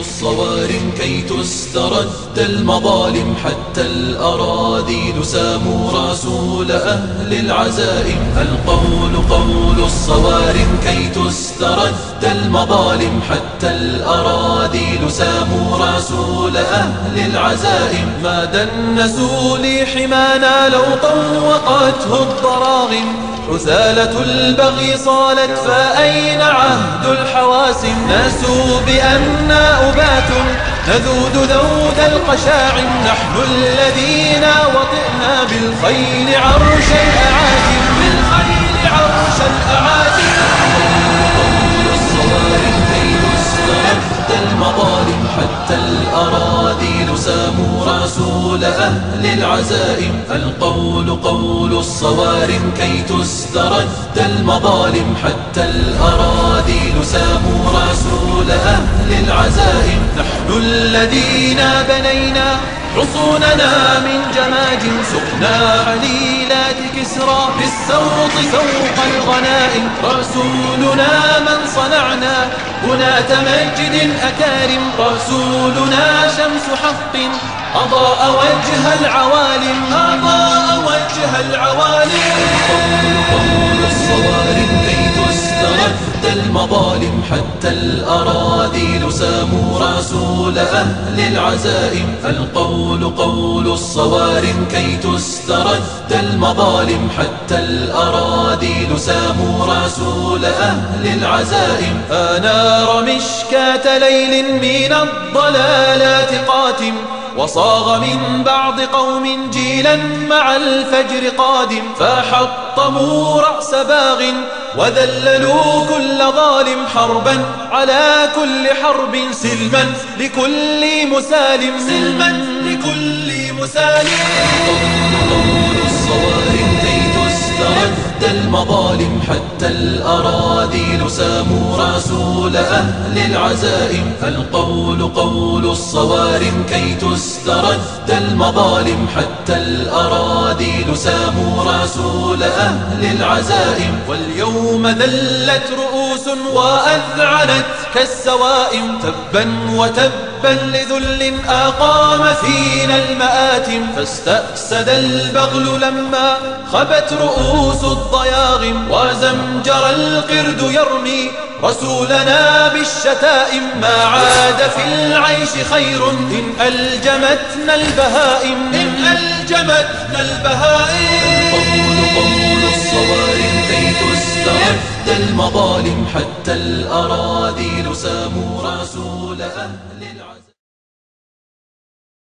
الصوارم كي تسترد المظالم حتى الأراضي ساموا رسول أهل العزائم. القول قول الصوارم كي تسترد المظالم حتى الأراضي ساموا رسول أهل العزائم. ما دنسوا لي حمانا لو طوقته الضراغم حثالة البغي صالت فأين عهد الحواسم؟ ناسوا بأننا أبات نذود ذود القشاعم نحن الذين وطئنا بالخيل عرش رسول أهل العزائم. القول قول الصوارم كي تسترد المظالم. حتى الأراضي ساموا رسول أهل العزائم. نحن الذين بنينا حصوننا من جماج سقنا عليلات كسرى بالسوط فوق الغنائم. رسولنا من صنعنا هنا تمجد أكارم. رسولنا شمس حق أضاء وجه العوالم. المظالم حتى الأراضي ساموا رسول أهل العزائم. القول قول الصوارم كي تسترد المظالم حتى الأراضي ساموا رسول أهل العزائم. أنار مشكاة ليل من الضلالات قاتم وصاغ من بعض قوم جيلا مع الفجر قادم. فحطموا رأس باغ وذللوا كل ظالم حربا على كل حرب سلما لكل مسالم. سلما لكل مسالم. قول الصوارم كي تسترد المظالم حتى الأراضي. ساموا رسول أهل العزائم القول قول الصوارم كي تسترد المظالم. حتى الأراضي ساموا رسول أهل العزائم. واليوم ذلت رؤوس وأذعنت كالسوائم تبا وتبا لذل أقام فينا المآتم. فاستأسد البغل لما خبت رؤوس الضياغم. وزمجر القرد يرمي رسولنا بالشتائم. ما عاد في العيش خير إن ألجمتنا البهائم. إن ألجمتنا البهائم. قول قول الصوارم كي تسترد المظالم حتى الأراضي ساموا رسول أهل العالم